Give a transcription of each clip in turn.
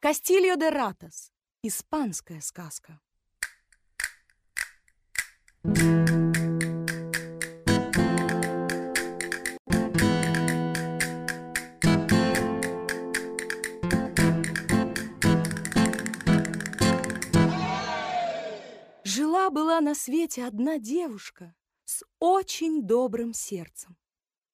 Кастильо де Ратас. Испанская сказка. Жила-была на свете одна девушка с очень добрым сердцем.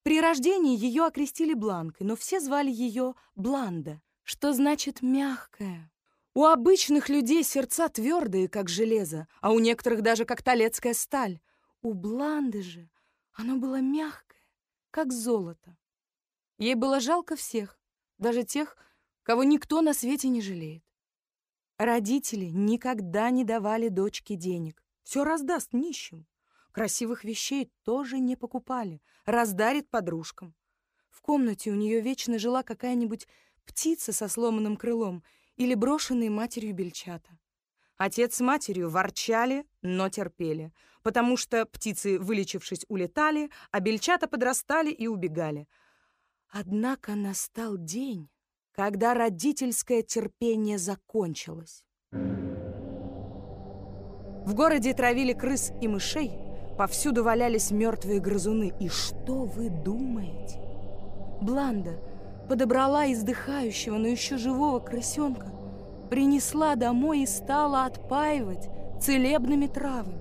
При рождении ее окрестили Бланкой, но все звали ее Бланда, что значит «мягкая». У обычных людей сердца твердые, как железо, а у некоторых даже как талецкая сталь. У Бланды же оно было мягкое, как золото. Ей было жалко всех, даже тех, кого никто на свете не жалеет. Родители никогда не давали дочке денег. Все раздаст нищим. Красивых вещей тоже не покупали. Раздарит подружкам. В комнате у нее вечно жила какая-нибудь птица со сломанным крылом или брошенные матерью бельчата. Отец с матерью ворчали, но терпели, потому что птицы, вылечившись, улетали, а бельчата подрастали и убегали. Однако настал день, когда родительское терпение закончилось. В городе травили крыс и мышей, повсюду валялись мертвые грызуны. И что вы думаете? Бланда подобрала издыхающего, но еще живого крысенка, принесла домой и стала отпаивать целебными травами.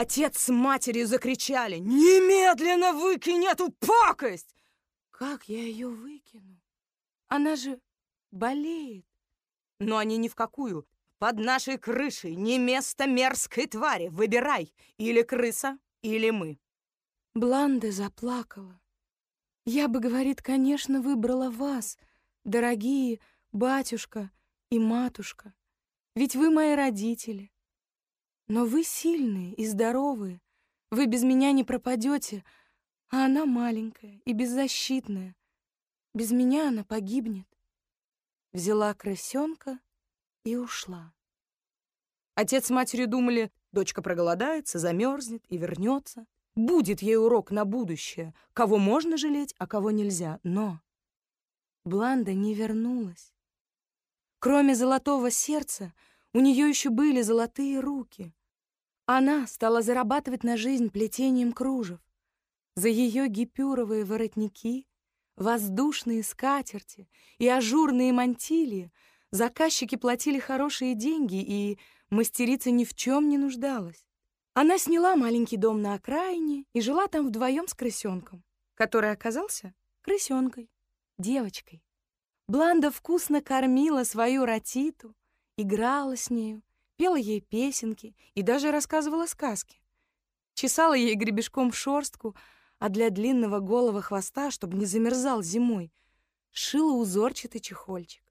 Отец с матерью закричали «Немедленно выкинь эту пакость!» Как я ее выкину? Она же болеет. Но они ни в какую. Под нашей крышей не место мерзкой твари. Выбирай, или крыса, или мы. Бланда заплакала. Я бы, говорит, конечно, выбрала вас, дорогие батюшка и матушка. Ведь вы мои родители. Но вы сильные и здоровые. Вы без меня не пропадете, а она маленькая и беззащитная. Без меня она погибнет. Взяла крысенка и ушла. Отец с матерью думали, дочка проголодается, замерзнет и вернется. Будет ей урок на будущее, кого можно жалеть, а кого нельзя. Но Бланда не вернулась. Кроме золотого сердца, у нее еще были золотые руки. Она стала зарабатывать на жизнь плетением кружев. За ее гипюровые воротники, воздушные скатерти и ажурные мантилии заказчики платили хорошие деньги, и мастерица ни в чем не нуждалась. Она сняла маленький дом на окраине и жила там вдвоем с крысенком, который оказался крысенкой, девочкой. Бланда вкусно кормила свою ратиту, играла с нею, пела ей песенки и даже рассказывала сказки. Чесала ей гребешком шорстку, а для длинного голого хвоста, чтобы не замерзал зимой, шила узорчатый чехольчик.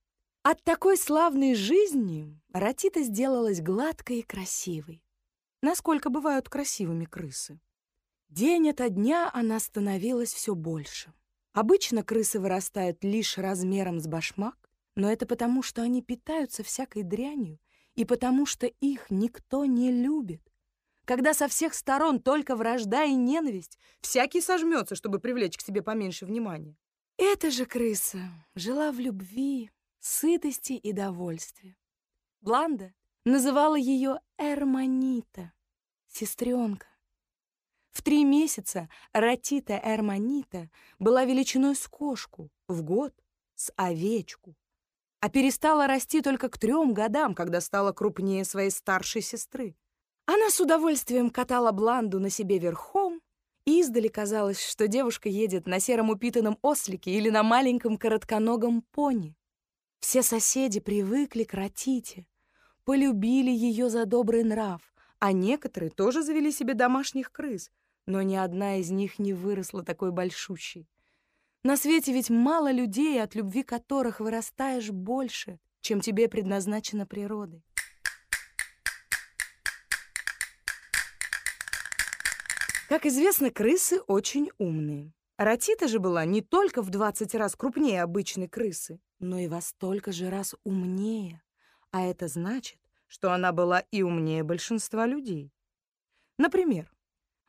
От такой славной жизни Ратита сделалась гладкой и красивой. Насколько бывают красивыми крысы. День ото дня она становилась все больше. Обычно крысы вырастают лишь размером с башмак, но это потому, что они питаются всякой дрянью и потому что их никто не любит. Когда со всех сторон только вражда и ненависть, всякий сожмется, чтобы привлечь к себе поменьше внимания. Эта же крыса жила в любви, сытости и довольстве. Бланда называла ее Эрманита, сестренка. В три месяца Ратита Эрманита была величиной с кошку, в год — с овечку а перестала расти только к трем годам, когда стала крупнее своей старшей сестры. Она с удовольствием катала Бланду на себе верхом, и издали казалось, что девушка едет на сером упитанном ослике или на маленьком коротконогом пони. Все соседи привыкли к Ратите, полюбили ее за добрый нрав, а некоторые тоже завели себе домашних крыс, но ни одна из них не выросла такой большущей. На свете ведь мало людей, от любви которых вырастаешь больше, чем тебе предназначено природой. Как известно, крысы очень умные. Ратита же была не только в 20 раз крупнее обычной крысы, но и во столько же раз умнее. А это значит, что она была и умнее большинства людей. Например,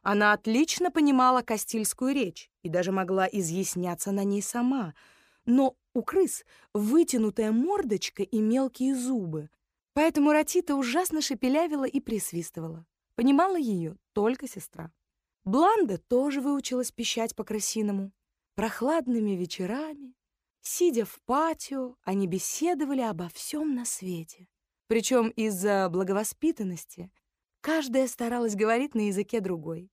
она отлично понимала кастильскую речь и даже могла изъясняться на ней сама, но у крыс вытянутая мордочка и мелкие зубы, поэтому Ратита ужасно шепелявила и присвистывала. Понимала ее только сестра. Бланда тоже выучилась пищать по-крысиному. Прохладными вечерами, сидя в патио, они беседовали обо всем на свете. Причем из-за благовоспитанности каждая старалась говорить на языке другой.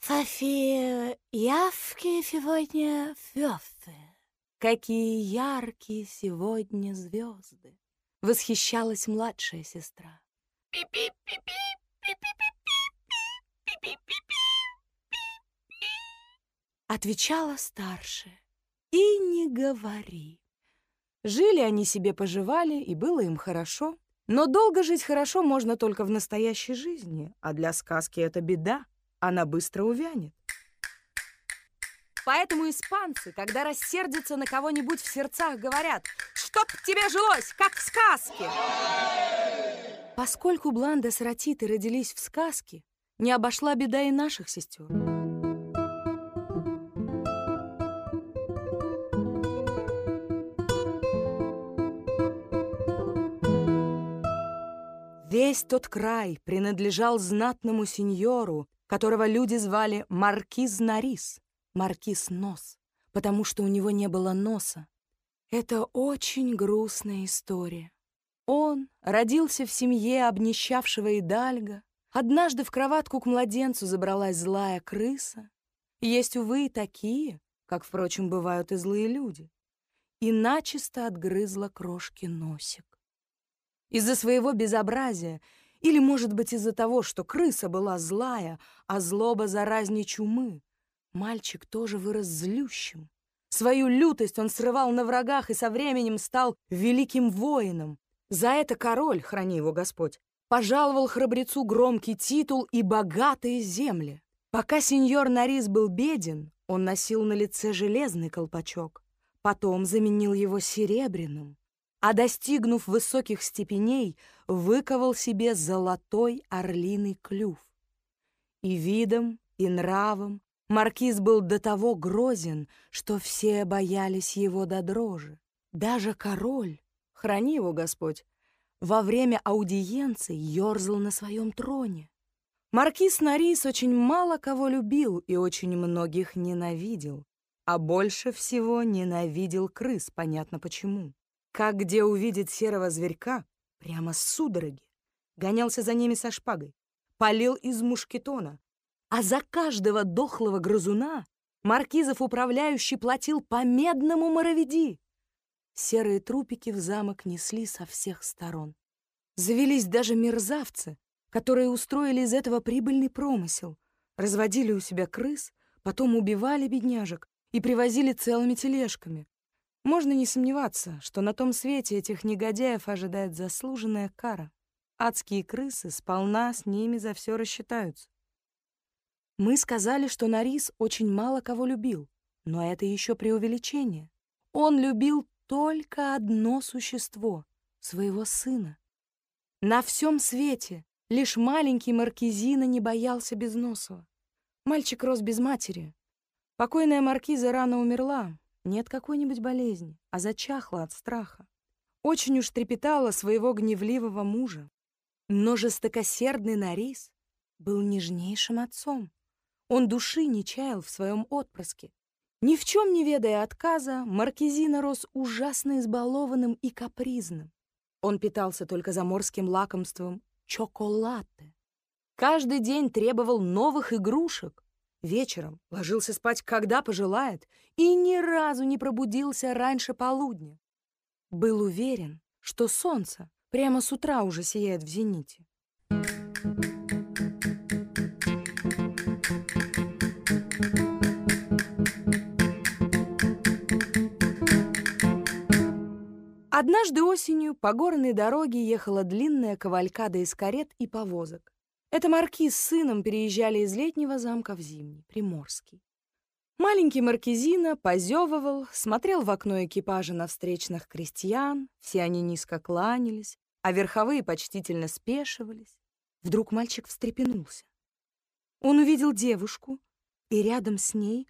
«Фафи, явки сегодня звезды». «Какие яркие сегодня звезды!» — восхищалась младшая сестра. Отвечала старшая. И не говори. Жили они себе, поживали, и было им хорошо. Но долго жить хорошо можно только в настоящей жизни, а для сказки это беда, она быстро увянет. Поэтому испанцы, когда рассердятся на кого-нибудь в сердцах, говорят «Чтоб тебе жилось, как в сказке!» Поскольку Бланда с Ратитой родились в сказке, не обошла беда и наших сестер. Весь тот край принадлежал знатному сеньору, которого люди звали Маркиз Нарис, Маркиз Нос, потому что у него не было носа. Это очень грустная история. Он родился в семье обнищавшего Идальга. Однажды в кроватку к младенцу забралась злая крыса. Есть, увы, и такие, как, впрочем, бывают и злые люди. И начисто отгрызла крошки носик. Из-за своего безобразия или, может быть, из-за того, что крыса была злая, а злоба заразней чумы, мальчик тоже вырос злющим. Свою лютость он срывал на врагах и со временем стал великим воином. За это король, храни его Господь, пожаловал храбрецу громкий титул и богатые земли. Пока сеньор Нарис был беден, он носил на лице железный колпачок, потом заменил его серебряным а, достигнув высоких степеней, выковал себе золотой орлиный клюв. И видом, и нравом маркиз был до того грозен, что все боялись его до дрожи. Даже король, храни его Господь, во время аудиенции ерзал на своем троне. Маркиз Нарис очень мало кого любил и очень многих ненавидел, а больше всего ненавидел крыс, понятно почему. Как где увидит серого зверька, прямо с судороги. Гонялся за ними со шпагой, полил из мушкетона. А за каждого дохлого грызуна Маркизов управляющий платил по медному моровиди. Серые трупики в замок несли со всех сторон. Завелись даже мерзавцы, которые устроили из этого прибыльный промысел. Разводили у себя крыс, потом убивали бедняжек и привозили целыми тележками. Можно не сомневаться, что на том свете этих негодяев ожидает заслуженная кара. Адские крысы сполна с ними за все рассчитаются. Мы сказали, что Нарис очень мало кого любил, но это еще преувеличение. Он любил только одно существо — своего сына. На всем свете лишь маленький Маркизина не боялся Безносова. Мальчик рос без матери. Покойная Маркиза рано умерла, нет какой-нибудь болезни, а зачахла от страха. Очень уж трепетала своего гневливого мужа. Но жестокосердный Нарис был нежнейшим отцом. Он души не чаял в своем отпрыске. Ни в чем не ведая отказа, Маркизина рос ужасно избалованным и капризным. Он питался только заморским лакомством чоколатте. Каждый день требовал новых игрушек, Вечером ложился спать, когда пожелает, и ни разу не пробудился раньше полудня. Был уверен, что солнце прямо с утра уже сияет в зените. Однажды осенью по горной дороге ехала длинная кавалькада из карет и повозок. Это маркиз с сыном переезжали из летнего замка в зимний, Приморский. Маленький Маркизина позевывал, смотрел в окно экипажа на встречных крестьян, все они низко кланялись, а верховые почтительно спешивались. Вдруг мальчик встрепенулся. Он увидел девушку, и рядом с ней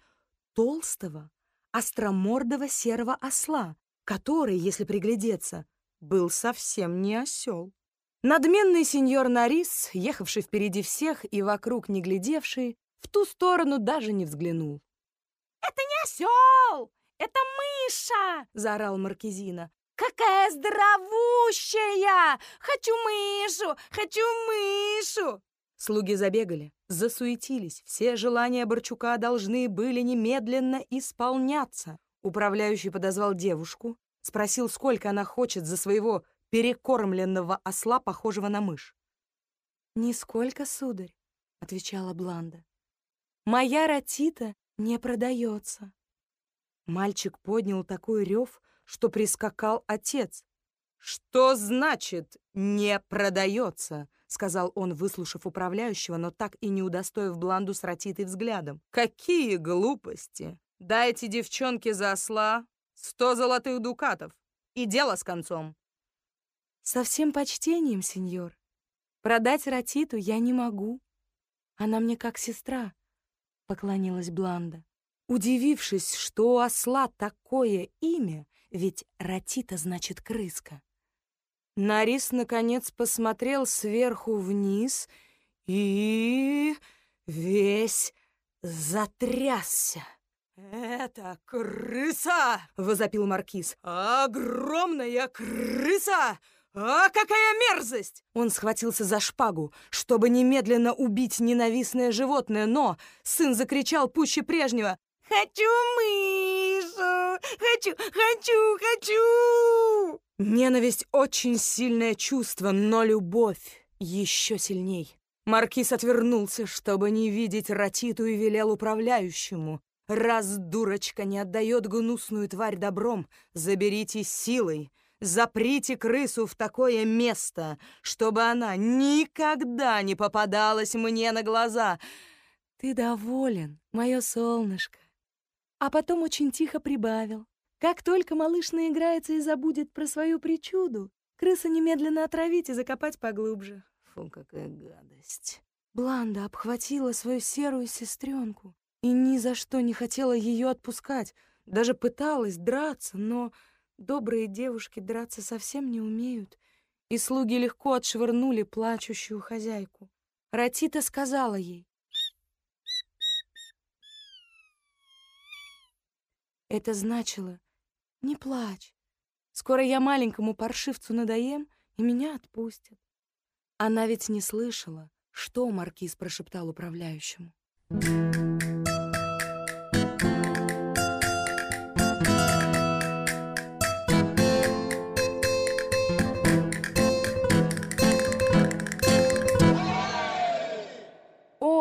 толстого, остромордого серого осла, который, если приглядеться, был совсем не осел. Надменный сеньор Нарис, ехавший впереди всех и вокруг не глядевший, в ту сторону даже не взглянул. «Это не осел! Это мыша!» — заорал Маркизина. «Какая здоровущая! Хочу мышу! Хочу мышу!» Слуги забегали, засуетились. Все желания Борчука должны были немедленно исполняться. Управляющий подозвал девушку, спросил, сколько она хочет за своего перекормленного осла, похожего на мышь. «Нисколько, сударь», — отвечала Бланда. «Моя ратита не продается». Мальчик поднял такой рев, что прискакал отец. «Что значит «не продается»?» — сказал он, выслушав управляющего, но так и не удостоив Бланду с ратитой взглядом. «Какие глупости! Дайте девчонке за осла сто золотых дукатов, и дело с концом!» «Со всем почтением, сеньор. Продать ратиту я не могу. Она мне как сестра», — поклонилась Бланда. Удивившись, что у осла такое имя, ведь ратита значит крыска. Нарис, наконец, посмотрел сверху вниз и весь затрясся. «Это крыса!» — возопил Маркиз. «Огромная крыса! А какая мерзость!» Он схватился за шпагу, чтобы немедленно убить ненавистное животное, но сын закричал пуще прежнего. «Хочу мышу! Хочу, хочу, хочу!» Ненависть — очень сильное чувство, но любовь еще сильней. Маркиз отвернулся, чтобы не видеть Ратиту, и велел управляющему. «Раз дурочка не отдает гнусную тварь добром, заберите силой, заприте крысу в такое место, чтобы она никогда не попадалась мне на глаза. Ты доволен, мое солнышко?» А потом очень тихо прибавил. Как только малыш наиграется и забудет про свою причуду, крысу немедленно отравить и закопать поглубже. Фу, какая гадость. Бланда обхватила свою серую сестренку и ни за что не хотела ее отпускать, даже пыталась драться, но добрые девушки драться совсем не умеют, и слуги легко отшвырнули плачущую хозяйку. Ратита сказала ей, Это значило «Не плачь. Скоро я маленькому паршивцу надоем, и меня отпустят». Она ведь не слышала, что маркиз прошептал управляющему.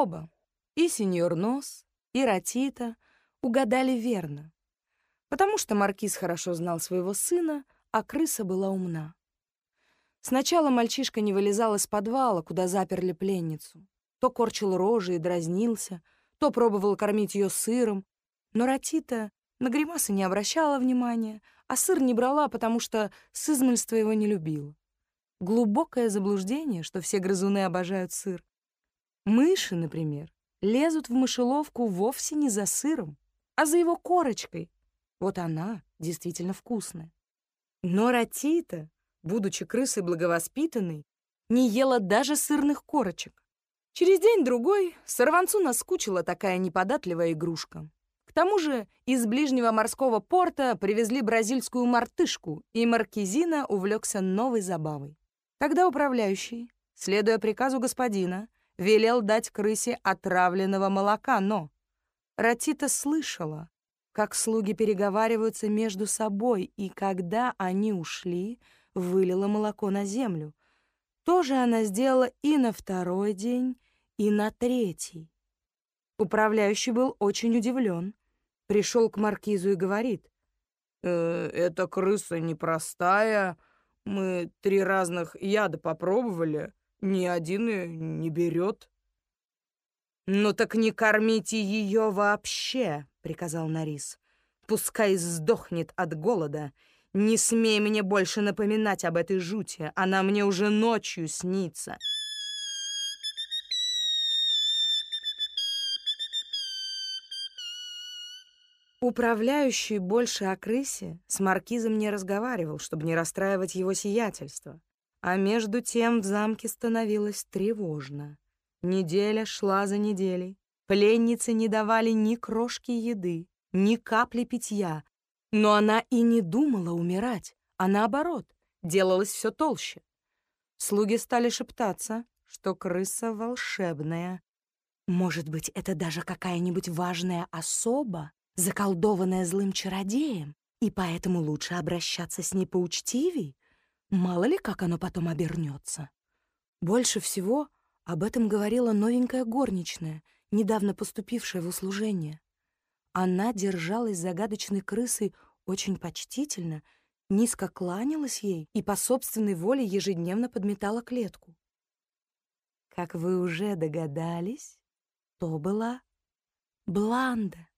Оба, и сеньор Нос, и Ратита, угадали верно потому что маркиз хорошо знал своего сына, а крыса была умна. Сначала мальчишка не вылезал из подвала, куда заперли пленницу. То корчил рожи и дразнился, то пробовал кормить ее сыром. Но Ратита на гримасы не обращала внимания, а сыр не брала, потому что с измольства его не любила. Глубокое заблуждение, что все грызуны обожают сыр. Мыши, например, лезут в мышеловку вовсе не за сыром, а за его корочкой, вот она действительно вкусная. Но Ратита, будучи крысой благовоспитанной, не ела даже сырных корочек. Через день-другой сорванцу наскучила такая неподатливая игрушка. К тому же из ближнего морского порта привезли бразильскую мартышку, и Маркизина увлекся новой забавой. Тогда управляющий, следуя приказу господина, велел дать крысе отравленного молока, но Ратита слышала, как слуги переговариваются между собой, и когда они ушли, вылила молоко на землю. То же она сделала и на второй день, и на третий. Управляющий был очень удивлен. Пришел к маркизу и говорит, «Э, «Эта крыса непростая. Мы три разных яда попробовали, ни один не берет». «Ну так не кормите ее вообще», — приказал Нарис. «Пускай сдохнет от голода. Не смей мне больше напоминать об этой жути. Она мне уже ночью снится». Управляющий больше о крысе с маркизом не разговаривал, чтобы не расстраивать его сиятельство. А между тем в замке становилось тревожно. Неделя шла за неделей. Пленницы не давали ни крошки еды, ни капли питья. Но она и не думала умирать, а наоборот, делалась все толще. Слуги стали шептаться, что крыса волшебная. Может быть, это даже какая-нибудь важная особа, заколдованная злым чародеем, и поэтому лучше обращаться с ней поучтивей? Мало ли, как оно потом обернется. Больше всего об этом говорила новенькая горничная, недавно поступившая в услужение. Она держалась загадочной крысой очень почтительно, низко кланялась ей и по собственной воле ежедневно подметала клетку. Как вы уже догадались, то была Бланда.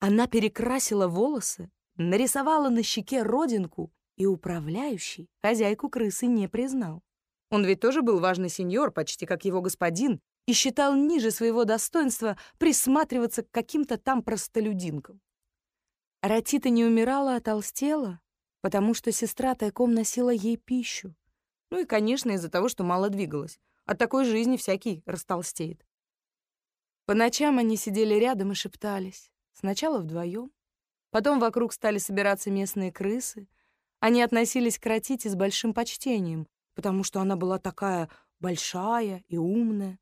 Она перекрасила волосы, нарисовала на щеке родинку, и управляющий хозяйку крысы не признал. Он ведь тоже был важный сеньор, почти как его господин, и считал ниже своего достоинства присматриваться к каким-то там простолюдинкам. Ратита не умирала, а толстела, потому что сестра тайком носила ей пищу. Ну и, конечно, из-за того, что мало двигалась. От такой жизни всякий растолстеет. По ночам они сидели рядом и шептались. Сначала вдвоем, потом вокруг стали собираться местные крысы. Они относились к Ратите с большим почтением, потому что она была такая большая и умная.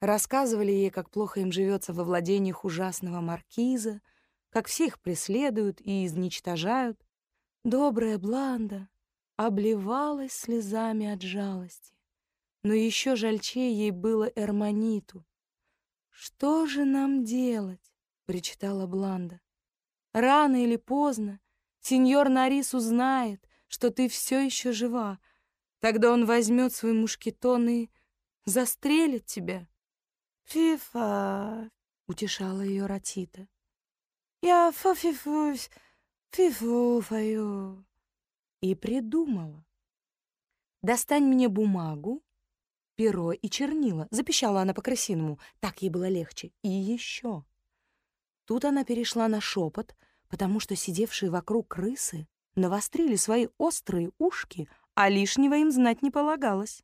Рассказывали ей, как плохо им живется во владениях ужасного маркиза, как все их преследуют и изничтожают. Добрая Бланда обливалась слезами от жалости. Но еще жальче ей было Эрмониту. «Что же нам делать?» — причитала Бланда. «Рано или поздно сеньор Нарис узнает, что ты все еще жива. Тогда он возьмет свой мушкетон и застрелит тебя». «Фифа!» — утешала ее Ратита. «Я фу-фифу, фифу-фаю!» И придумала. «Достань мне бумагу, перо и чернила», — запищала она по-крысиному, так ей было легче. «И еще». Тут она перешла на шепот, потому что сидевшие вокруг крысы навострили свои острые ушки, а лишнего им знать не полагалось.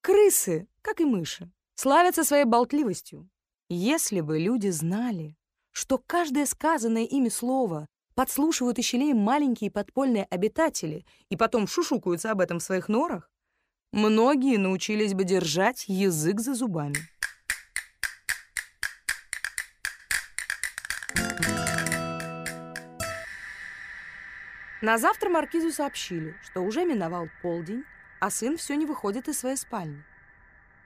Крысы, как и мыши, славятся своей болтливостью. Если бы люди знали, что каждое сказанное ими слово подслушивают и щелей маленькие подпольные обитатели и потом шушукаются об этом в своих норах, многие научились бы держать язык за зубами. На завтра маркизу сообщили, что уже миновал полдень, а сын все не выходит из своей спальни.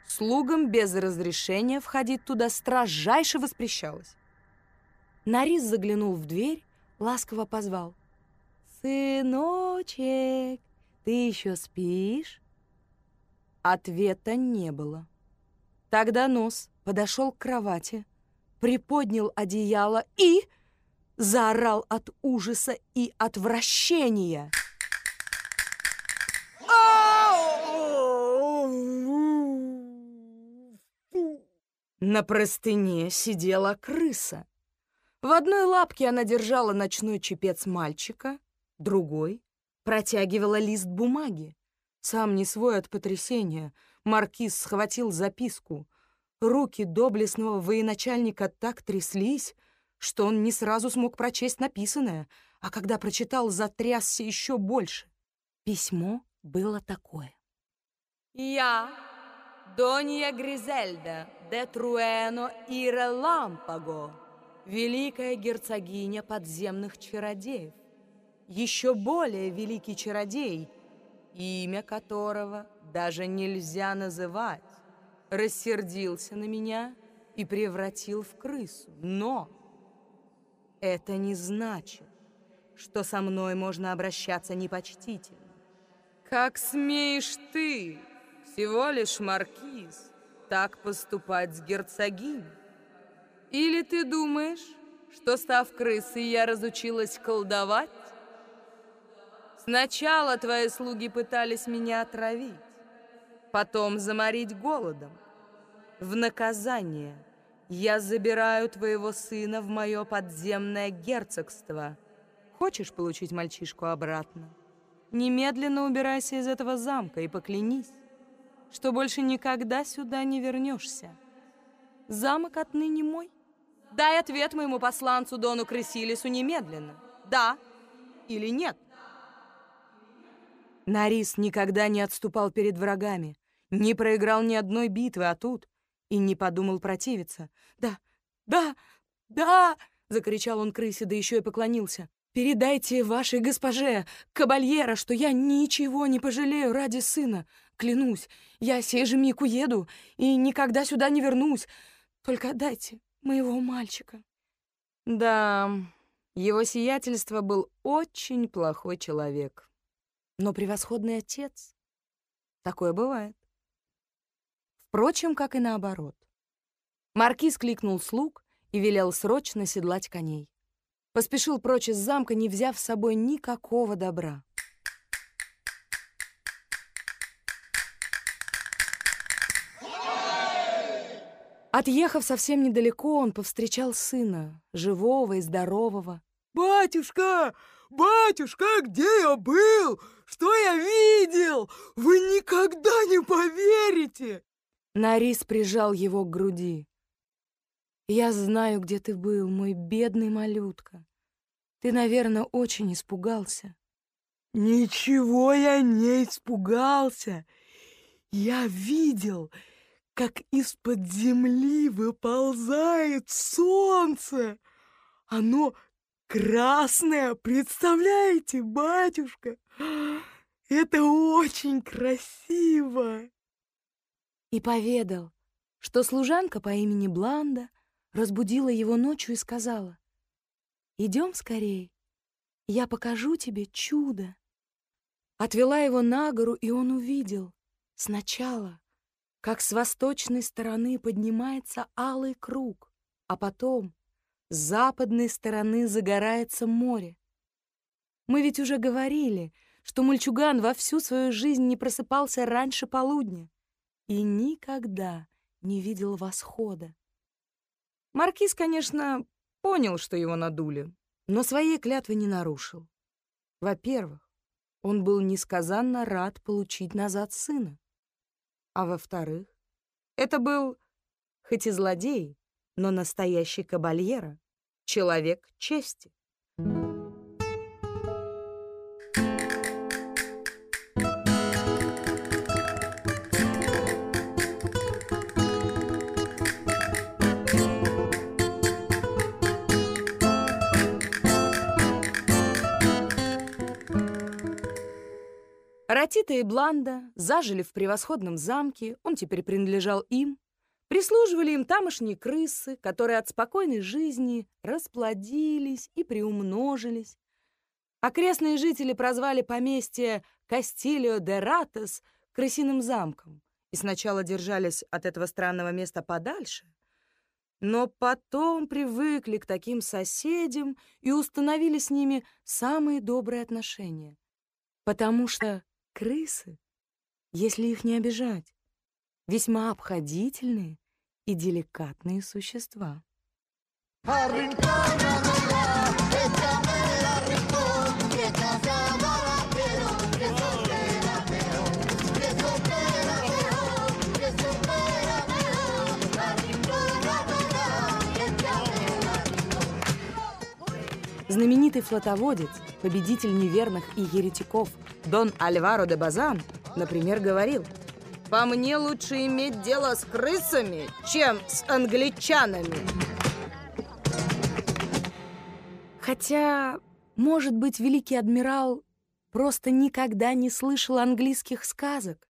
Слугам без разрешения входить туда строжайше воспрещалось. Нарис заглянул в дверь, ласково позвал. «Сыночек, ты еще спишь?» Ответа не было. Тогда Нос подошел к кровати, приподнял одеяло и заорал от ужаса и отвращения. На простыне сидела крыса. В одной лапке она держала ночной чепец мальчика, другой протягивала лист бумаги. Сам не свой от потрясения, маркиз схватил записку. Руки доблестного военачальника так тряслись, что он не сразу смог прочесть написанное, а когда прочитал, затрясся еще больше. Письмо было такое. «Я, Донья Гризельда, де Труэно Ире Лампаго, великая герцогиня подземных чародеев, еще более великий чародей, имя которого даже нельзя называть, рассердился на меня и превратил в крысу. Но это не значит, что со мной можно обращаться непочтительно. Как смеешь ты, всего лишь маркиз, так поступать с герцогиней? Или ты думаешь, что, став крысой, я разучилась колдовать? Сначала твои слуги пытались меня отравить, потом заморить голодом. В наказание я забираю твоего сына в мое подземное герцогство. Хочешь получить мальчишку обратно? Немедленно убирайся из этого замка и поклянись, что больше никогда сюда не вернешься. Замок отныне мой. Дай ответ моему посланцу Дону Крысилису немедленно. Да или нет? Нарис никогда не отступал перед врагами, не проиграл ни одной битвы, а тут и не подумал противиться. «Да, да, да!» — закричал он крысе, да еще и поклонился. «Передайте вашей госпоже, кабальера, что я ничего не пожалею ради сына. Клянусь, я сей же миг уеду и никогда сюда не вернусь. Только отдайте моего мальчика». Да, его сиятельство был очень плохой человек но превосходный отец. Такое бывает. Впрочем, как и наоборот. Маркиз кликнул слуг и велел срочно седлать коней. Поспешил прочь из замка, не взяв с собой никакого добра. Отъехав совсем недалеко, он повстречал сына, живого и здорового. «Батюшка! «Батюшка, где я был? Что я видел? Вы никогда не поверите!» Нарис прижал его к груди. «Я знаю, где ты был, мой бедный малютка. Ты, наверное, очень испугался». «Ничего я не испугался. Я видел, как из-под земли выползает солнце. Оно красная, представляете, батюшка? Это очень красиво!» И поведал, что служанка по имени Бланда разбудила его ночью и сказала, «Идем скорее, я покажу тебе чудо». Отвела его на гору, и он увидел сначала, как с восточной стороны поднимается алый круг, а потом с западной стороны загорается море. Мы ведь уже говорили, что мальчуган во всю свою жизнь не просыпался раньше полудня и никогда не видел восхода. Маркиз, конечно, понял, что его надули, но своей клятвы не нарушил. Во-первых, он был несказанно рад получить назад сына. А во-вторых, это был, хоть и злодей, но настоящий кабальера, человек чести. Ратита и Бланда зажили в превосходном замке, он теперь принадлежал им, Прислуживали им тамошние крысы, которые от спокойной жизни расплодились и приумножились. Окрестные жители прозвали поместье Кастилио де Ратес крысиным замком и сначала держались от этого странного места подальше, но потом привыкли к таким соседям и установили с ними самые добрые отношения. Потому что крысы, если их не обижать, весьма обходительные и деликатные существа. Знаменитый флотоводец, победитель неверных и еретиков Дон Альваро де Базан, например, говорил – по мне лучше иметь дело с крысами, чем с англичанами. Хотя, может быть, великий адмирал просто никогда не слышал английских сказок